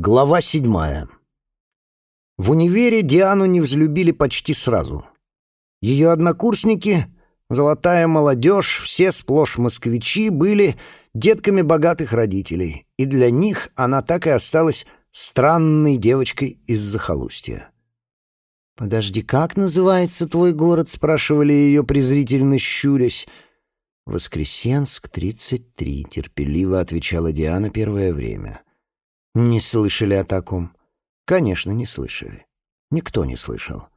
Глава седьмая. В универе Диану не взлюбили почти сразу. Ее однокурсники, золотая молодежь, все сплошь москвичи, были детками богатых родителей, и для них она так и осталась странной девочкой из захолустья. «Подожди, как называется твой город?» — спрашивали ее, презрительно щурясь. «Воскресенск, 33», — терпеливо отвечала Диана первое время. Не слышали о таком? Конечно, не слышали. Никто не слышал.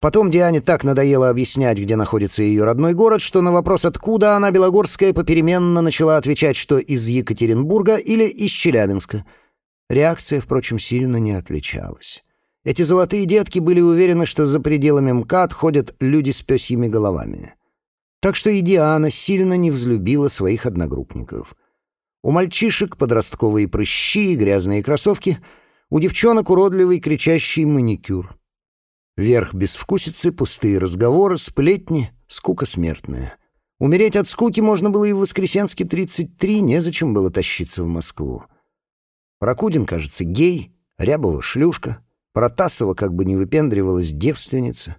Потом Диане так надоело объяснять, где находится ее родной город, что на вопрос «откуда она, Белогорская», попеременно начала отвечать, что из Екатеринбурга или из Челябинска. Реакция, впрочем, сильно не отличалась. Эти золотые детки были уверены, что за пределами МКАД ходят люди с пёсьими головами. Так что и Диана сильно не взлюбила своих одногруппников. У мальчишек подростковые прыщи и грязные кроссовки, у девчонок уродливый кричащий маникюр. Верх безвкусицы, пустые разговоры, сплетни, скука смертная. Умереть от скуки можно было и в Воскресенске 33, незачем было тащиться в Москву. Прокудин, кажется, гей, Рябова — шлюшка, Протасова как бы не выпендривалась девственница.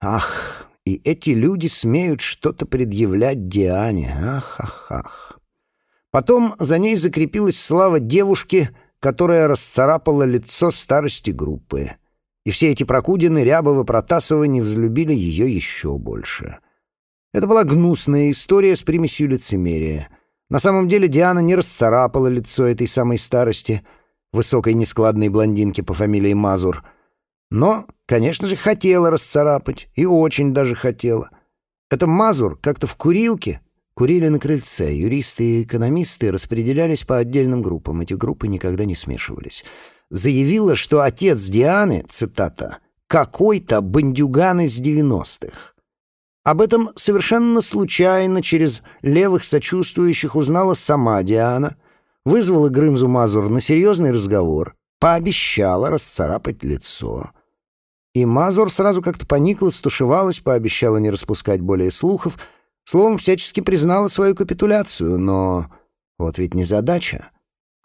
Ах, и эти люди смеют что-то предъявлять Диане, ах-ах-ах. Потом за ней закрепилась слава девушки, которая расцарапала лицо старости группы. И все эти Прокудины, Рябовы, Протасовы не взлюбили ее еще больше. Это была гнусная история с примесью лицемерия. На самом деле Диана не расцарапала лицо этой самой старости, высокой нескладной блондинки по фамилии Мазур. Но, конечно же, хотела расцарапать, и очень даже хотела. Это Мазур как-то в курилке Курили на крыльце. Юристы и экономисты распределялись по отдельным группам. Эти группы никогда не смешивались. Заявила, что отец Дианы, цитата, «какой-то бандюган из девяностых». Об этом совершенно случайно через левых сочувствующих узнала сама Диана, вызвала Грымзу Мазур на серьезный разговор, пообещала расцарапать лицо. И Мазур сразу как-то поникла, стушевалась, пообещала не распускать более слухов — Словом, всячески признала свою капитуляцию, но вот ведь не задача.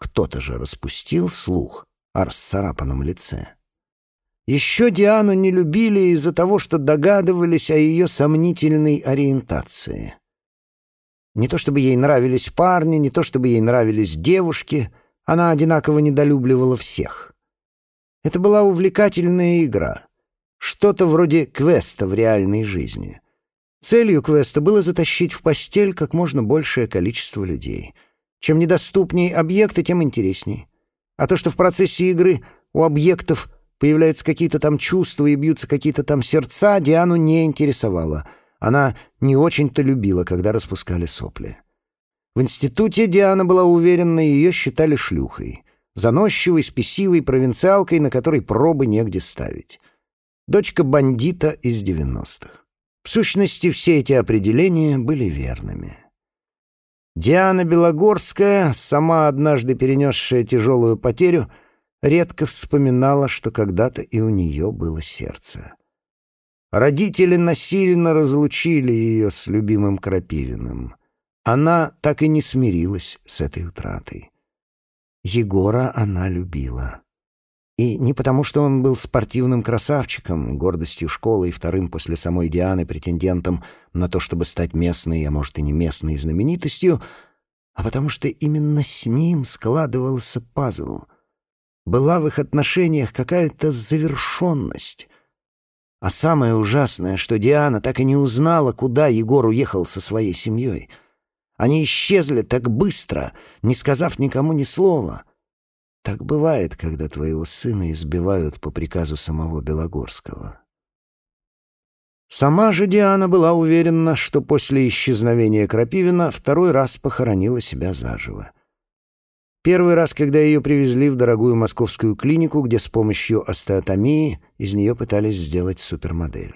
Кто-то же распустил слух о расцарапанном лице. Еще Диану не любили из-за того, что догадывались о ее сомнительной ориентации. Не то чтобы ей нравились парни, не то чтобы ей нравились девушки, она одинаково недолюбливала всех. Это была увлекательная игра, что-то вроде квеста в реальной жизни — Целью квеста было затащить в постель как можно большее количество людей. Чем недоступнее объекты, тем интереснее. А то, что в процессе игры у объектов появляются какие-то там чувства и бьются какие-то там сердца, Диану не интересовало. Она не очень-то любила, когда распускали сопли. В институте Диана была уверена, ее считали шлюхой. Заносчивой, спесивой провинциалкой, на которой пробы негде ставить. Дочка бандита из девяностых. В сущности, все эти определения были верными. Диана Белогорская, сама однажды перенесшая тяжелую потерю, редко вспоминала, что когда-то и у нее было сердце. Родители насильно разлучили ее с любимым Крапивиным. Она так и не смирилась с этой утратой. Егора она любила. И не потому, что он был спортивным красавчиком, гордостью школы и вторым после самой Дианы претендентом на то, чтобы стать местной, а может и не местной знаменитостью, а потому что именно с ним складывался пазл. Была в их отношениях какая-то завершенность. А самое ужасное, что Диана так и не узнала, куда Егор уехал со своей семьей. Они исчезли так быстро, не сказав никому ни слова — так бывает, когда твоего сына избивают по приказу самого Белогорского. Сама же Диана была уверена, что после исчезновения Крапивина второй раз похоронила себя заживо. Первый раз, когда ее привезли в дорогую московскую клинику, где с помощью остеотомии из нее пытались сделать супермодель.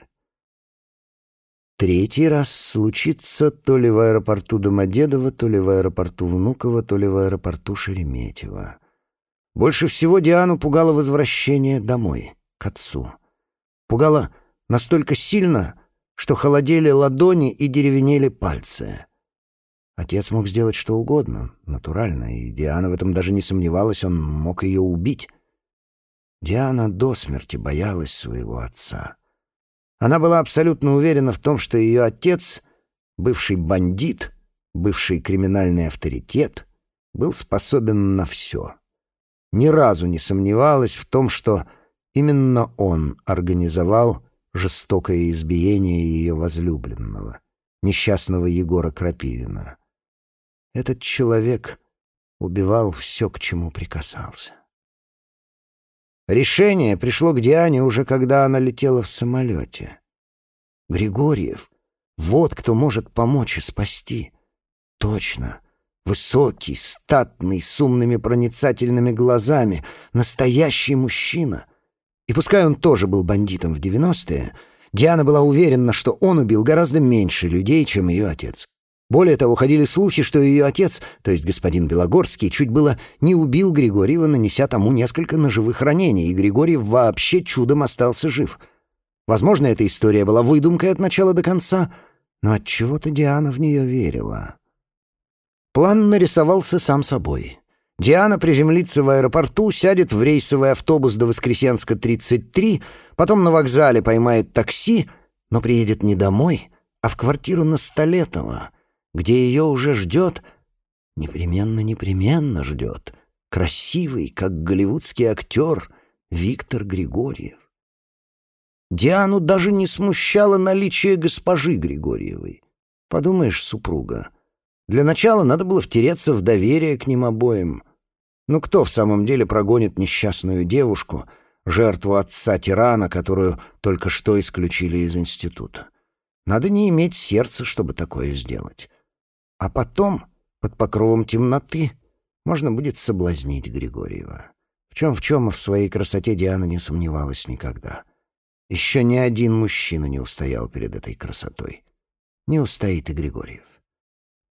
Третий раз случится то ли в аэропорту Домодедово, то ли в аэропорту Внуково, то ли в аэропорту Шереметьево. Больше всего Диану пугало возвращение домой, к отцу. Пугало настолько сильно, что холодели ладони и деревенели пальцы. Отец мог сделать что угодно, натурально, и Диана в этом даже не сомневалась, он мог ее убить. Диана до смерти боялась своего отца. Она была абсолютно уверена в том, что ее отец, бывший бандит, бывший криминальный авторитет, был способен на все. Ни разу не сомневалась в том, что именно он организовал жестокое избиение ее возлюбленного, несчастного Егора Крапивина. Этот человек убивал все, к чему прикасался. Решение пришло к Диане уже когда она летела в самолете. Григорьев — вот кто может помочь и спасти. Точно. Высокий, статный, с умными проницательными глазами. Настоящий мужчина. И пускай он тоже был бандитом в девяностые, Диана была уверена, что он убил гораздо меньше людей, чем ее отец. Более того, ходили слухи, что ее отец, то есть господин Белогорский, чуть было не убил Григорьева, нанеся тому несколько ножевых ранений, и Григорьев вообще чудом остался жив. Возможно, эта история была выдумкой от начала до конца, но от чего то Диана в нее верила. План нарисовался сам собой. Диана приземлится в аэропорту, сядет в рейсовый автобус до Воскресенска, 33, потом на вокзале поймает такси, но приедет не домой, а в квартиру на Столетово — где ее уже ждет, непременно-непременно ждет, красивый, как голливудский актер Виктор Григорьев. Диану даже не смущало наличие госпожи Григорьевой. Подумаешь, супруга. Для начала надо было втереться в доверие к ним обоим. Ну кто в самом деле прогонит несчастную девушку, жертву отца-тирана, которую только что исключили из института? Надо не иметь сердца, чтобы такое сделать. А потом, под покровом темноты, можно будет соблазнить Григорьева. В чем в чем в своей красоте Диана не сомневалась никогда. Еще ни один мужчина не устоял перед этой красотой. Не устоит и Григорьев.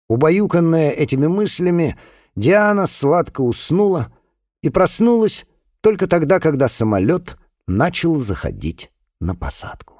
Убаюканная этими мыслями, Диана сладко уснула и проснулась только тогда, когда самолет начал заходить на посадку.